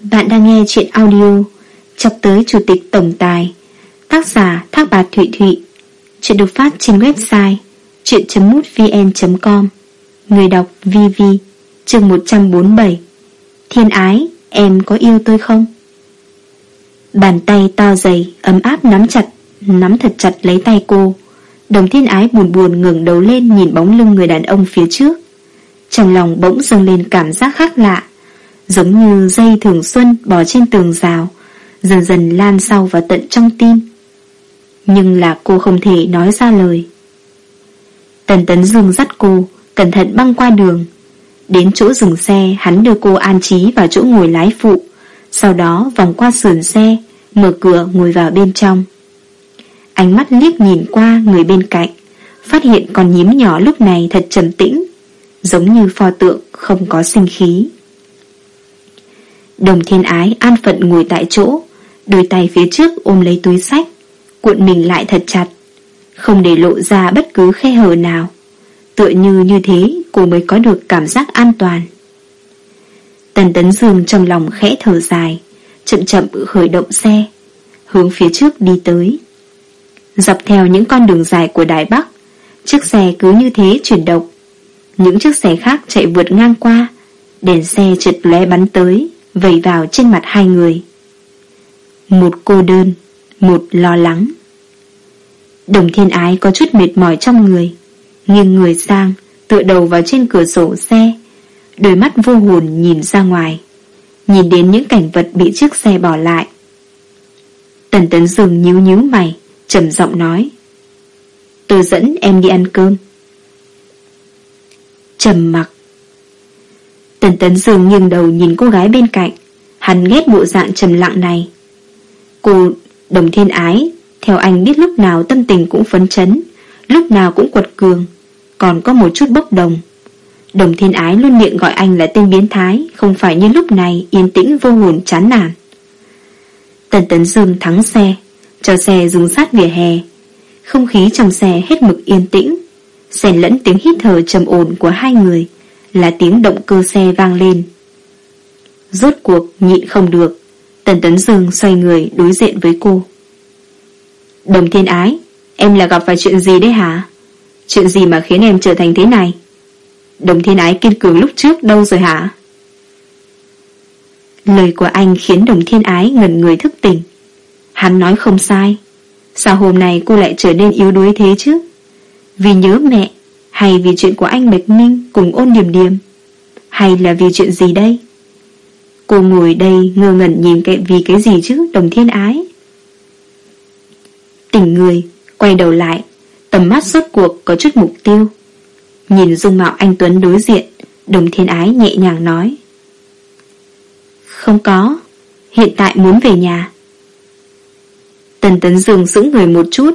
Bạn đang nghe chuyện audio Chọc tới Chủ tịch Tổng Tài Tác giả Thác Bà Thụy Thụy. Chuyện được phát trên website chuyện.mútvn.com Người đọc VV chương 147 Thiên ái, em có yêu tôi không? Bàn tay to dày, ấm áp nắm chặt Nắm thật chặt lấy tay cô. Đồng thiên ái buồn buồn ngừng đầu lên Nhìn bóng lưng người đàn ông phía trước. Trong lòng bỗng dâng lên cảm giác khác lạ. Giống như dây thường xuân bò trên tường rào, Dần dần lan sau vào tận trong tim. Nhưng là cô không thể nói ra lời. Tần tấn dương dắt cô, Cẩn thận băng qua đường. Đến chỗ dừng xe, Hắn đưa cô an trí vào chỗ ngồi lái phụ. Sau đó vòng qua sườn xe, Mở cửa ngồi vào bên trong. Ánh mắt liếc nhìn qua người bên cạnh, Phát hiện con nhím nhỏ lúc này thật trầm tĩnh, Giống như pho tượng không có sinh khí. Đồng thiên ái an phận ngồi tại chỗ, Đôi tay phía trước ôm lấy túi sách, Cuộn mình lại thật chặt, Không để lộ ra bất cứ khe hở nào. Tựa như như thế, Cô mới có được cảm giác an toàn. Tần tấn dương trong lòng khẽ thở dài, Chậm chậm khởi động xe, Hướng phía trước đi tới. Dọc theo những con đường dài của Đài Bắc, Chiếc xe cứ như thế chuyển động. Những chiếc xe khác chạy vượt ngang qua, Đèn xe trượt lóe bắn tới. Vẩy vào trên mặt hai người. Một cô đơn, Một lo lắng. Đồng thiên ái có chút mệt mỏi trong người, Nghiêng người sang, Tựa đầu vào trên cửa sổ xe. Đôi mắt vô hồn nhìn ra ngoài, Nhìn đến những cảnh vật bị chiếc xe bỏ lại. Tần tấn dừng nhíu nhíu mày, trầm giọng nói, Tôi dẫn em đi ăn cơm. Trầm mặc Tần tấn dương nghiêng đầu nhìn cô gái bên cạnh. Hắn ghét bộ dạng trầm lặng này. Cô đồng thiên ái, Theo anh biết lúc nào tâm tình cũng phấn chấn, Lúc nào cũng quật cường, Còn có một chút bốc đồng. Đồng thiên ái luôn miệng gọi anh là tên biến thái, Không phải như lúc này Yên tĩnh vô hồn chán nản. Tần tấn dương thắng xe, Cho xe dừng sát vỉa hè. Không khí trong xe hết mực yên tĩnh, xen lẫn tiếng hít thở trầm ổn của hai người là tiếng động cơ xe vang lên. Rốt cuộc nhịn không được, Tần Tấn Dương xoay người đối diện với cô. Đồng thiên ái, em là gặp phải chuyện gì đấy hả? Chuyện gì mà khiến em trở thành thế này? Đồng thiên ái kiên cường lúc trước đâu rồi hả? Lời của anh khiến đồng thiên ái ngẩn người thức tỉnh. Hắn nói không sai. Sao hôm nay cô lại trở nên yếu đuối thế chứ? Vì nhớ mẹ hay vì chuyện của anh Bạch Minh cùng ôn điểm điểm? Hay là vì chuyện gì đây? Cô ngồi đây ngơ ngẩn nhìn cái vì cái gì chứ, Đồng thiên ái? Tỉnh người, Quay đầu lại, Tầm mắt suốt cuộc có chút mục tiêu. Nhìn dung mạo anh Tuấn đối diện, Đồng thiên ái nhẹ nhàng nói. Không có, Hiện tại muốn về nhà. Tần tấn dường sững người một chút.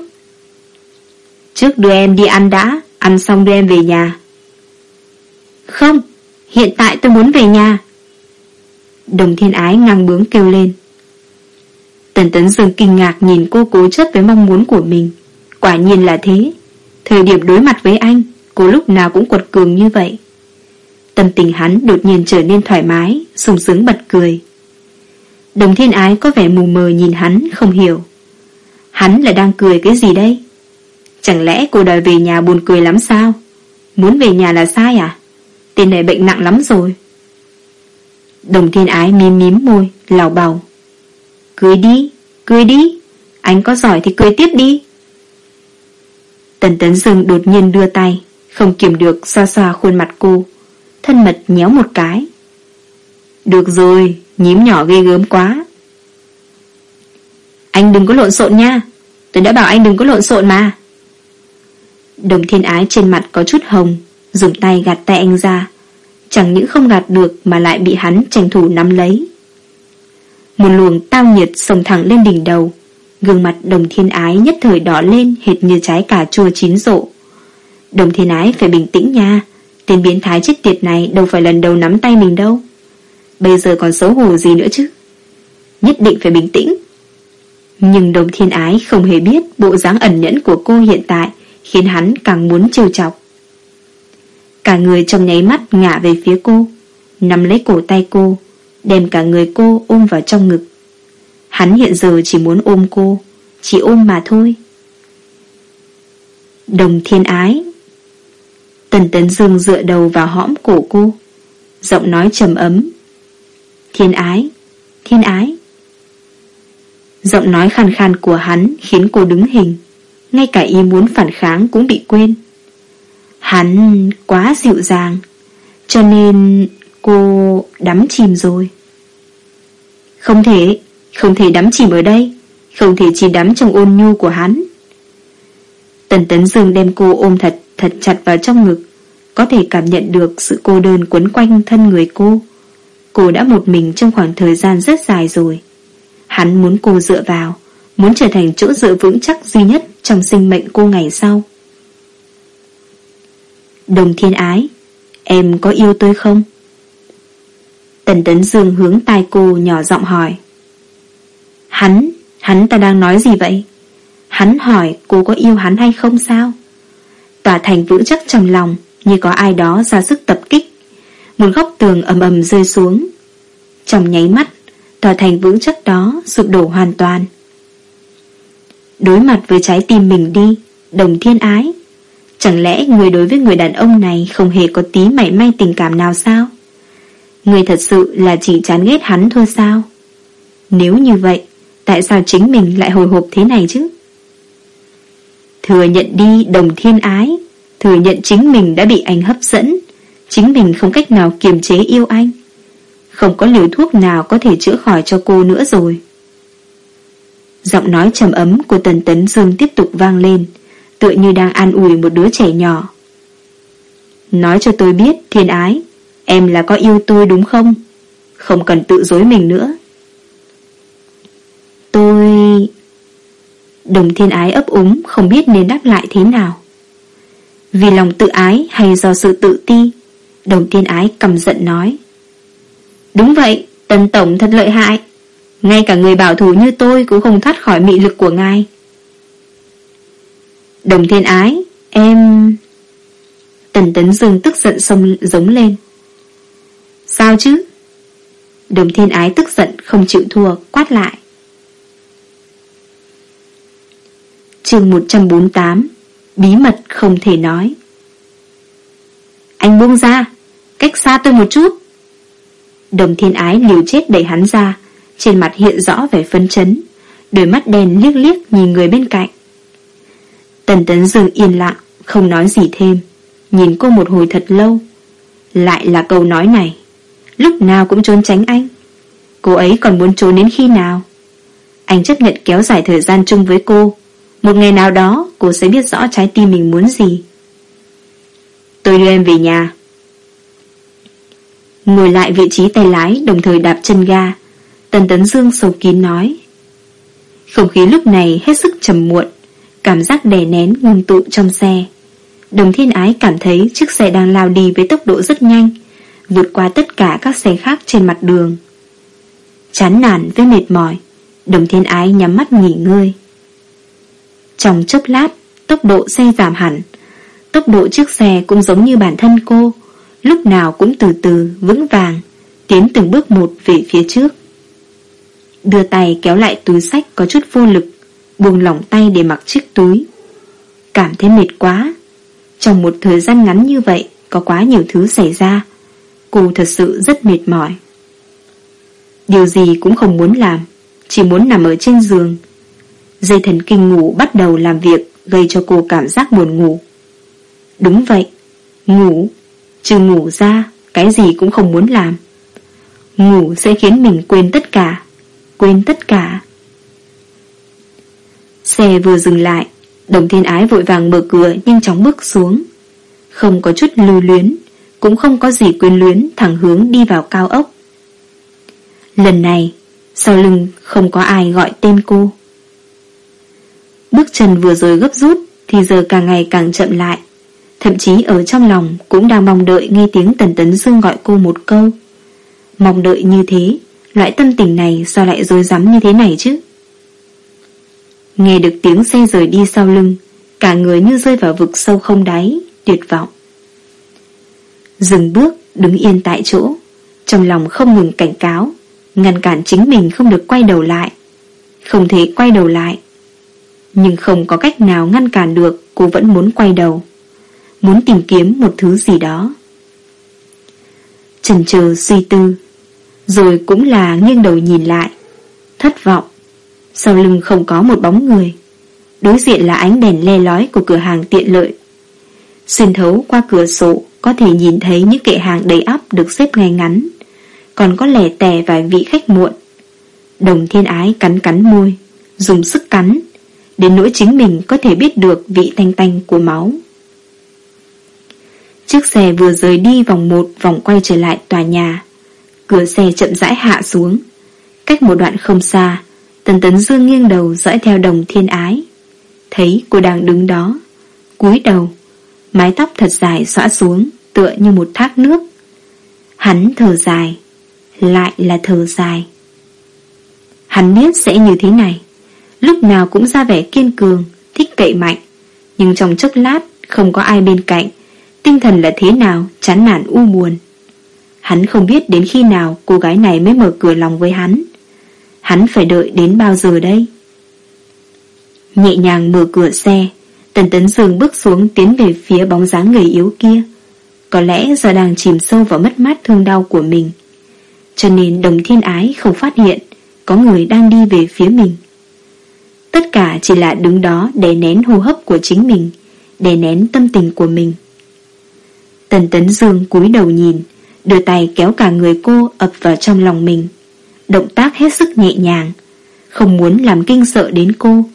Trước đưa em đi ăn đã Ăn xong đưa em về nhà. Không, Hiện tại tôi muốn về nhà. Đồng thiên ái ngang bướng kêu lên. Tần tấn dương kinh ngạc nhìn cô cố chấp với mong muốn của mình. Quả nhiên là thế. Thời điểm đối mặt với anh, Cô lúc nào cũng quật cường như vậy. Tâm tình hắn đột nhiên trở nên thoải mái, sung sướng bật cười. Đồng thiên ái có vẻ mù mờ nhìn hắn, không hiểu. Hắn là đang cười cái gì đây? Chẳng lẽ cô đòi về nhà buồn cười lắm sao? Muốn về nhà là sai à? Tên này bệnh nặng lắm rồi. Đồng thiên ái mím mím môi Lào bào. Cười đi, cười đi. Anh có giỏi thì cười tiếp đi. Tần tấn dương đột nhiên đưa tay Không kiểm được xoa xoa khuôn mặt cô. Thân mật nhéo một cái. Được rồi Nhím nhỏ ghê gớm quá. Anh đừng có lộn xộn nha. Tôi đã bảo anh đừng có lộn xộn mà. Đồng thiên ái trên mặt có chút hồng, Dùng tay gạt tay anh ra. Chẳng những không gạt được Mà lại bị hắn tranh thủ nắm lấy. Một luồng tao nhiệt Sông thẳng lên đỉnh đầu, Gương mặt đồng thiên ái nhất thời đỏ lên, Hệt như trái cà chua chín rộ. Đồng thiên ái phải bình tĩnh nha, Tên biến thái chết tiệt này Đâu phải lần đầu nắm tay mình đâu. Bây giờ còn xấu hổ gì nữa chứ? Nhất định phải bình tĩnh. Nhưng đồng thiên ái không hề biết Bộ dáng ẩn nhẫn của cô hiện tại khiến hắn càng muốn trêu chọc. Cả người trong nháy mắt ngả về phía cô, nắm lấy cổ tay cô, Đem cả người cô ôm vào trong ngực. Hắn hiện giờ chỉ muốn ôm cô Chỉ ôm mà thôi. Đồng thiên ái. Tần Tấn Dương dựa đầu vào hõm cổ cô Giọng nói trầm ấm. Thiên ái Thiên ái. Giọng nói khàn khàn của hắn Khiến cô đứng hình. Ngay cả ý muốn phản kháng cũng bị quên. Hắn quá dịu dàng, Cho nên cô đắm chìm rồi. Không thể Không thể đắm chìm ở đây, Không thể chỉ đắm trong ôn nhu của hắn. Tần Tấn Dương đem cô ôm thật Thật chặt vào trong ngực, Có thể cảm nhận được sự cô đơn quấn quanh thân người cô. Cô đã một mình trong khoảng thời gian rất dài rồi. Hắn muốn cô dựa vào, Muốn trở thành chỗ dựa vững chắc duy nhất trong sinh mệnh cô ngày sau Đồng thiên ái Em có yêu tôi không? Tần Tấn Dương hướng tai cô nhỏ giọng hỏi Hắn, hắn ta đang nói gì vậy? Hắn hỏi cô có yêu hắn hay không sao? Tòa thành vững chắc trong lòng Như có ai đó ra sức tập kích Một góc tường ầm ầm rơi xuống Trong nháy mắt Tòa thành vững chắc đó sụp đổ hoàn toàn Đối mặt với trái tim mình đi, Đồng thiên ái. Chẳng lẽ người đối với người đàn ông này Không hề có tí mảy may tình cảm nào sao? Người thật sự là chỉ chán ghét hắn thôi sao? Nếu như vậy, Tại sao chính mình lại hồi hộp thế này chứ? Thừa nhận đi, đồng thiên ái. Thừa nhận chính mình đã bị anh hấp dẫn. Chính mình không cách nào kiềm chế yêu anh. Không có liều thuốc nào có thể chữa khỏi cho cô nữa rồi. Giọng nói trầm ấm của Tần Tấn Dương tiếp tục vang lên, Tựa như đang an ủi một đứa trẻ nhỏ. Nói cho tôi biết, thiên ái, Em là có yêu tôi đúng không? Không cần tự dối mình nữa. Tôi... Đồng thiên ái ấp úng, Không biết nên đáp lại thế nào. Vì lòng tự ái hay do sự tự ti, Đồng thiên ái cầm giận nói. Đúng vậy, Tần Tổng thật lợi hại. Ngay cả người bảo thủ như tôi Cũng không thoát khỏi mị lực của ngài. Đồng thiên ái, Em... Tần Tấn Dương tức giận sông giống lên. Sao chứ? Đồng thiên ái tức giận, không chịu thua, Quát lại. Chương 148 Bí mật không thể nói. Anh buông ra, Cách xa tôi một chút. Đồng thiên ái liều chết đẩy hắn ra. Trên mặt hiện rõ vẻ phân chấn. Đôi mắt đen liếc liếc nhìn người bên cạnh. Tần tấn dừng yên lặng, Không nói gì thêm. Nhìn cô một hồi thật lâu. Lại là câu nói này. Lúc nào cũng trốn tránh anh. Cô ấy còn muốn trốn đến khi nào? Anh chấp nhận kéo dài thời gian chung với cô. Một ngày nào đó, cô sẽ biết rõ trái tim mình muốn gì. Tôi đưa em về nhà. Ngồi lại vị trí tay lái, Đồng thời đạp chân ga. Tần Tấn Dương sầu kín nói Không khí lúc này hết sức trầm muộn Cảm giác đè nén ngưng tụ trong xe Đồng thiên ái cảm thấy chiếc xe đang lao đi với tốc độ rất nhanh Vượt qua tất cả các xe khác trên mặt đường Chán nản với mệt mỏi Đồng thiên ái nhắm mắt nghỉ ngơi trong chốc lát, tốc độ xe giảm hẳn. Tốc độ chiếc xe cũng giống như bản thân cô, lúc nào cũng từ từ, vững vàng, tiến từng bước một về phía trước. Đưa tay kéo lại túi sách có chút vô lực, buông lỏng tay để mặc chiếc túi. Cảm thấy mệt quá. Trong một thời gian ngắn như vậy, có quá nhiều thứ xảy ra. Cô thật sự rất mệt mỏi. Điều gì cũng không muốn làm, chỉ muốn nằm ở trên giường, Dây thần kinh ngủ bắt đầu làm việc Gây cho cô cảm giác buồn ngủ Đúng vậy Ngủ Trừ ngủ ra Cái gì cũng không muốn làm Ngủ sẽ khiến mình quên tất cả Quên tất cả. Xe vừa dừng lại, Đồng thiên ái vội vàng mở cửa Nhanh chóng bước xuống. Không có chút lưu luyến, Cũng không có gì quyến luyến Thẳng hướng đi vào cao ốc. Lần này, Sau lưng không có ai gọi tên cô. Bước chân vừa rồi gấp rút Thì giờ càng ngày càng chậm lại. Thậm chí ở trong lòng Cũng đang mong đợi nghe tiếng Tần Tấn Dương gọi cô một câu. Mong đợi như thế Loại tâm tình này sao lại dối rắm như thế này chứ? Nghe được tiếng xe rời đi sau lưng, Cả người như rơi vào vực sâu không đáy, Tuyệt vọng. Dừng bước, đứng yên tại chỗ, Trong lòng không ngừng cảnh cáo, Ngăn cản chính mình không được quay đầu lại. Không thể quay đầu lại, Nhưng không có cách nào ngăn cản được, Cô vẫn muốn quay đầu, Muốn tìm kiếm một thứ gì đó. Trần trừ suy tư rồi cũng là nghiêng đầu nhìn lại. Thất vọng. Sau lưng không có một bóng người. Đối diện là ánh đèn le lói của cửa hàng tiện lợi. Xuyên thấu qua cửa sổ Có thể nhìn thấy những kệ hàng đầy ắp Được xếp ngay ngắn. Còn có lẻ tẻ vài vị khách muộn. Đồng thiên ái cắn cắn môi, Dùng sức cắn, Đến nỗi chính mình có thể biết được vị tanh tanh của máu. Chiếc xe vừa rời đi vòng một vòng quay trở lại tòa nhà. Cửa xe chậm rãi hạ xuống. Cách một đoạn không xa, Tần Tấn Dương nghiêng đầu dõi theo đồng thiên ái. Thấy cô đang đứng đó, cúi đầu, Mái tóc thật dài xõa xuống Tựa như một thác nước. Hắn thở dài, Lại là thở dài. Hắn biết sẽ như thế này, Lúc nào cũng ra vẻ kiên cường, Thích cậy mạnh, Nhưng trong chốc lát không có ai bên cạnh, Tinh thần là thế nào Chán nản u buồn. Hắn không biết đến khi nào cô gái này mới mở cửa lòng với hắn. Hắn phải đợi đến bao giờ đây? Nhẹ nhàng mở cửa xe, Tần Tấn Dương bước xuống tiến về phía bóng dáng người yếu kia. Có lẽ giờ đang chìm sâu vào mất mát thương đau của mình. Cho nên đồng thiên ái không phát hiện Có người đang đi về phía mình. Tất cả chỉ là đứng đó để nén hô hấp của chính mình, Để nén tâm tình của mình. Tần Tấn Dương cúi đầu nhìn Đưa tay kéo cả người cô ập vào trong lòng mình. Động tác hết sức nhẹ nhàng, Không muốn làm kinh sợ đến cô,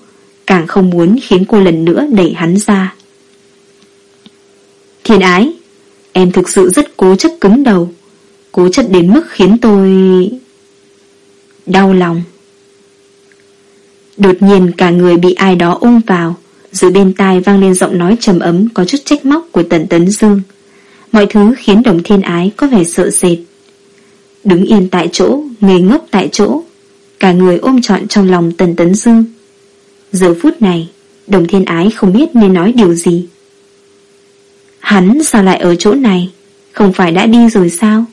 Càng không muốn khiến cô lần nữa đẩy hắn ra. Thiên ái, Em thực sự rất cố chấp cứng đầu, Cố chấp đến mức khiến tôi Đau lòng. Đột nhiên cả người bị ai đó ôm vào dưới bên tai vang lên giọng nói trầm ấm Có chút trách móc của Tần Tấn Dương. Mọi thứ khiến đồng thiên ái có vẻ sợ sệt. Đứng yên tại chỗ, Ngây ngốc tại chỗ, Cả người ôm trọn trong lòng Tần Tấn Dương Giờ phút này Đồng thiên ái không biết nên nói điều gì. Hắn sao lại ở chỗ này? Không phải đã đi rồi sao?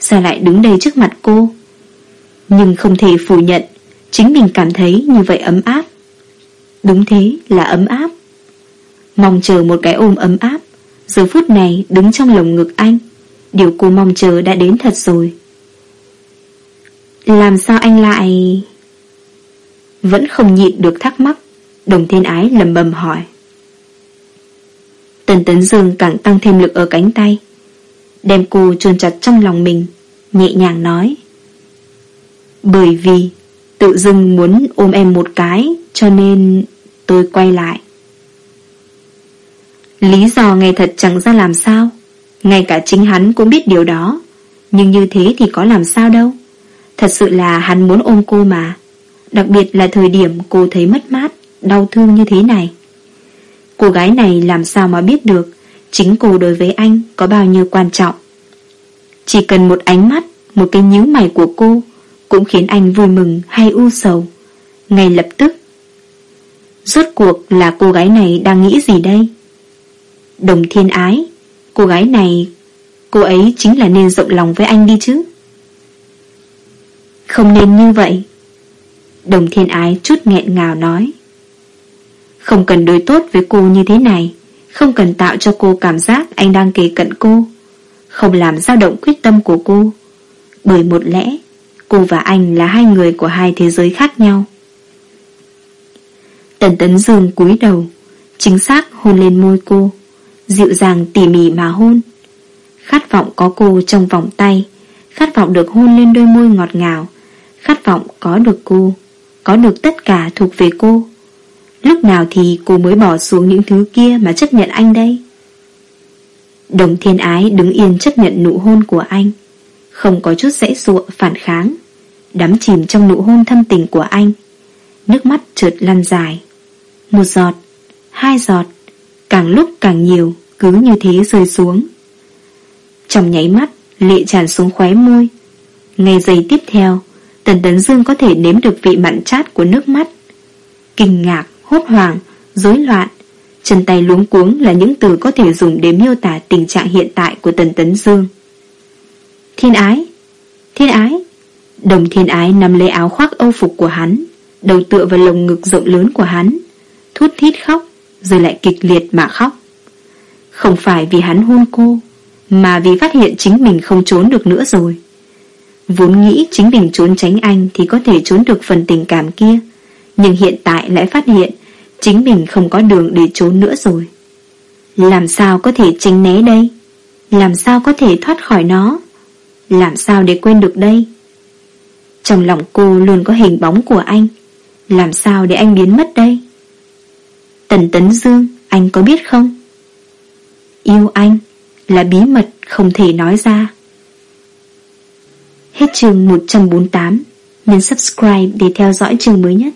Sao lại đứng đây trước mặt cô? Nhưng không thể phủ nhận, Chính mình cảm thấy như vậy ấm áp. Đúng thế là ấm áp. Mong chờ một cái ôm ấm áp. Giờ phút này đứng trong lồng ngực anh, Điều cô mong chờ đã đến thật rồi. Làm sao anh lại Vẫn không nhịn được thắc mắc, Đồng thiên ái lầm bầm hỏi. Tần tấn dương càng tăng thêm lực ở cánh tay, Đem cô trôn chặt trong lòng mình, Nhẹ nhàng nói. Bởi vì Tự dưng muốn ôm em một cái, Cho nên tôi quay lại. Lý do nghe thật chẳng ra làm sao. Ngay cả chính hắn cũng biết điều đó. Nhưng như thế thì có làm sao đâu. Thật sự là hắn muốn ôm cô mà. Đặc biệt là thời điểm cô thấy mất mát, Đau thương như thế này. Cô gái này làm sao mà biết được Chính cô đối với anh có bao nhiêu quan trọng. Chỉ cần một ánh mắt, Một cái nhíu mày của cô Cũng khiến anh vui mừng hay u sầu. Ngay lập tức, Rốt cuộc là cô gái này đang nghĩ gì đây? Đồng thiên ái. Cô gái này, Cô ấy chính là nên rộng lòng với anh đi chứ? Không nên như vậy. Đồng thiên ái chút nghẹn ngào nói. Không cần đối tốt với cô như thế này. Không cần tạo cho cô cảm giác anh đang kề cận cô. Không làm dao động quyết tâm của cô. Bởi một lẽ, Cô và anh là hai người của hai thế giới khác nhau. Tần Tấn Dương cúi đầu, Chính xác hôn lên môi cô dịu dàng tỉ mỉ mà hôn. Khát vọng có cô trong vòng tay, khát vọng được hôn lên đôi môi ngọt ngào, khát vọng có được cô, có được tất cả thuộc về cô. Lúc nào thì cô mới bỏ xuống những thứ kia mà chấp nhận anh đây? Đồng thiên ái đứng yên chấp nhận nụ hôn của anh, không có chút dãy dụa phản kháng, đắm chìm trong nụ hôn thâm tình của anh. Nước mắt trượt lăn dài. Một giọt, hai giọt, càng lúc càng nhiều cứ như thế rơi xuống. Trong nháy mắt, lệ tràn xuống khóe môi. Ngay giây tiếp theo, Tần Tấn Dương có thể nếm được vị mặn chát của nước mắt. Kinh ngạc, hốt hoảng, rối loạn, chân tay luống cuống là những từ có thể dùng để miêu tả tình trạng hiện tại của Tần Tấn Dương. Thiên ái, thiên ái, Đồng thiên ái nằm lấy áo khoác âu phục của hắn Đầu tựa vào lồng ngực rộng lớn của hắn Thút thít khóc rồi lại kịch liệt mà khóc. Không phải vì hắn hôn cô, Mà vì phát hiện chính mình không trốn được nữa rồi. Vốn nghĩ chính mình trốn tránh anh Thì có thể trốn được phần tình cảm kia, Nhưng hiện tại lại phát hiện Chính mình không có đường để trốn nữa rồi. Làm sao có thể tránh né đây? Làm sao có thể thoát khỏi nó? Làm sao để quên được đây? Trong lòng cô luôn có hình bóng của anh. Làm sao để anh biến mất đây? Tần Tấn Dương, Anh có biết không? Yêu anh Là bí mật không thể nói ra. Hết chương 148 Nhấn subscribe để theo dõi chương mới nhất.